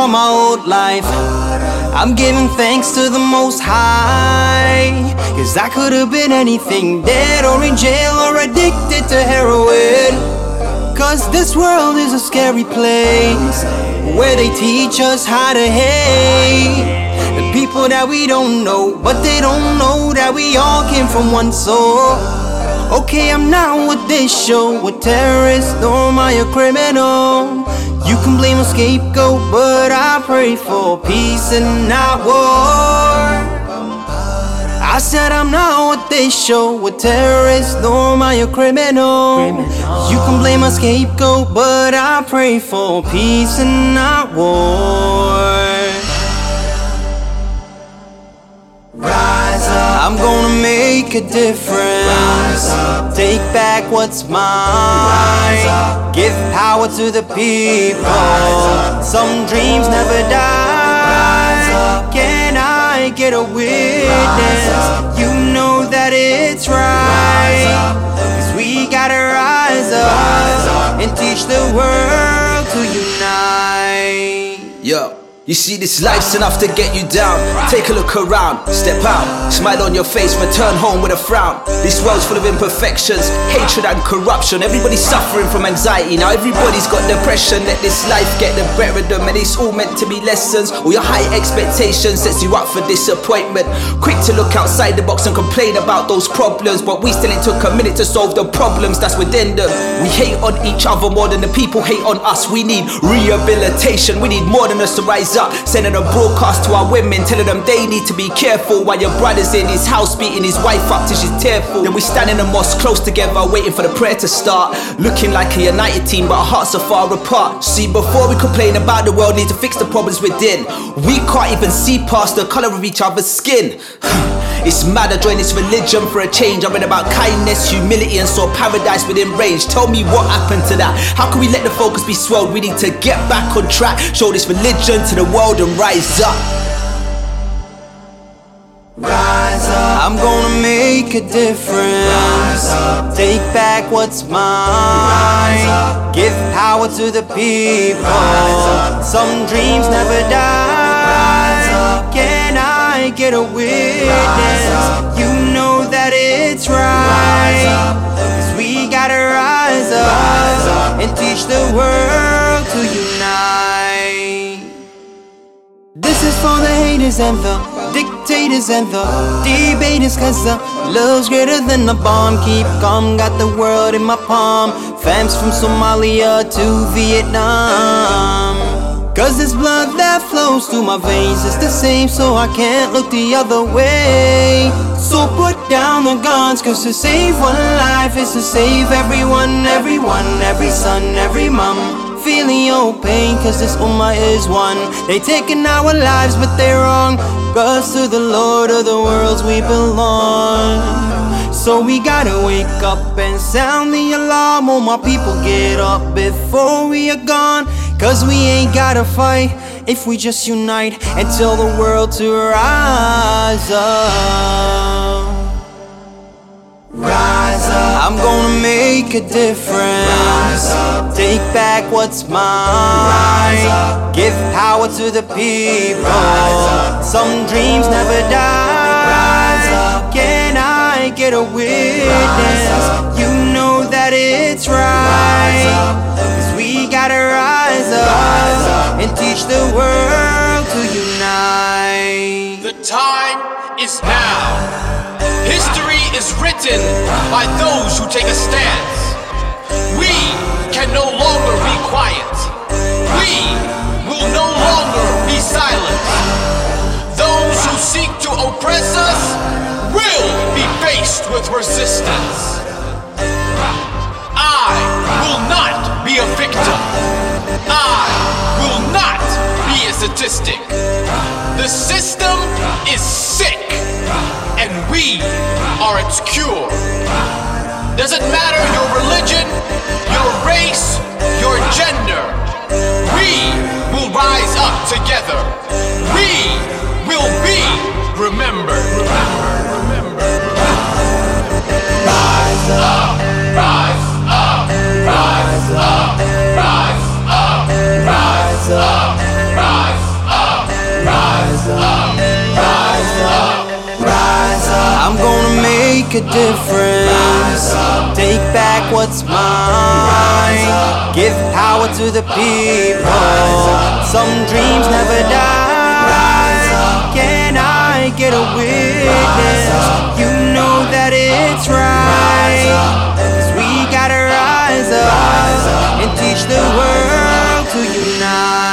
recall my old life. I'm giving thanks to the Most High. Cause I could have been anything, dead or in jail or addicted to heroin. Cause this world is a scary place where they teach us how to hate. The people that we don't know, but they don't know that we all came from one soul. Okay, I'm not what they show, a terrorist, nor am I a criminal. You can blame a scapegoat, but I pray for peace and not war. I said I'm not what they show, a terrorist, nor am I a criminal. You can blame a scapegoat, but I pray for peace and not war. Rise up. I'm gonna make a difference. Take back what's mine. Give power to the people. Some dreams never die. Can I get a witness? You know that it's right. Cause we gotta rise up and teach the world You see, this life's enough to get you down. Take a look around, step out, smile on your face, return home with a frown. This world's full of imperfections, hatred and corruption. Everybody's suffering from anxiety. Now everybody's got depression. Let this life get the better of them, and it's all meant to be lessons. All your high expectations sets you up for disappointment. Quick to look outside the box and complain about those problems, but we still ain't took a minute to solve the problems that's within them. We hate on each other more than the people hate on us. We need rehabilitation. We need more than us to rise up. Sending a broadcast to our women, telling them they need to be careful while your brother's in his house beating his wife up till she's tearful. Then we stand in the mosque close together, waiting for the prayer to start. Looking like a united team, but our hearts are far apart. See, before we complain about the world, need to fix the problems within. We can't even see past the color of each other's skin. It's mad I joined this religion for a change. I read about kindness, humility, and saw paradise within range. Tell me what happened to that? How can we let the focus be swelled? We need to get back on track. Show this religion to the world and rise up. Rise up. I'm gonna make a difference. Take back what's mine. Give power to the people. Some dreams never die. Get a witness? You know that it's right. Cause we gotta rise up and teach the world to unite. This is for the haters and the dictators and the debaters Cause the love's greater than the bomb Keep calm, got the world in my palm Fams from Somalia to Vietnam Cause this blood that flows through my veins. Is the same So I can't look the other way. So put down the guns Cause to save one life is to save everyone Everyone, every son, every mom. Feeling your pain cause this ummah is one. They taking our lives but they're wrong. Cause to the Lord of the worlds we belong. So we gotta wake up and sound the alarm. All my people get up before we are gone Cause we ain't gotta fight if we just unite And tell the world to rise up Rise up. I'm gonna make a difference. Take back what's mine. Give power to the people. Some dreams never die. Can I get a witness? You know that it's right. The world to unite. The time is now. History is written by those who take a stance. We can no longer be quiet. We will no longer be silent. Those who seek to oppress us will be faced with resistance. Statistic. The system is sick and we are its cure. Doesn't matter your religion, your race, your gender. We will rise up together. We make a difference. Take back what's mine. Give power to the people. Some dreams never die. Can I get a witness? You know that it's right. Cause we gotta rise up and teach the world to unite.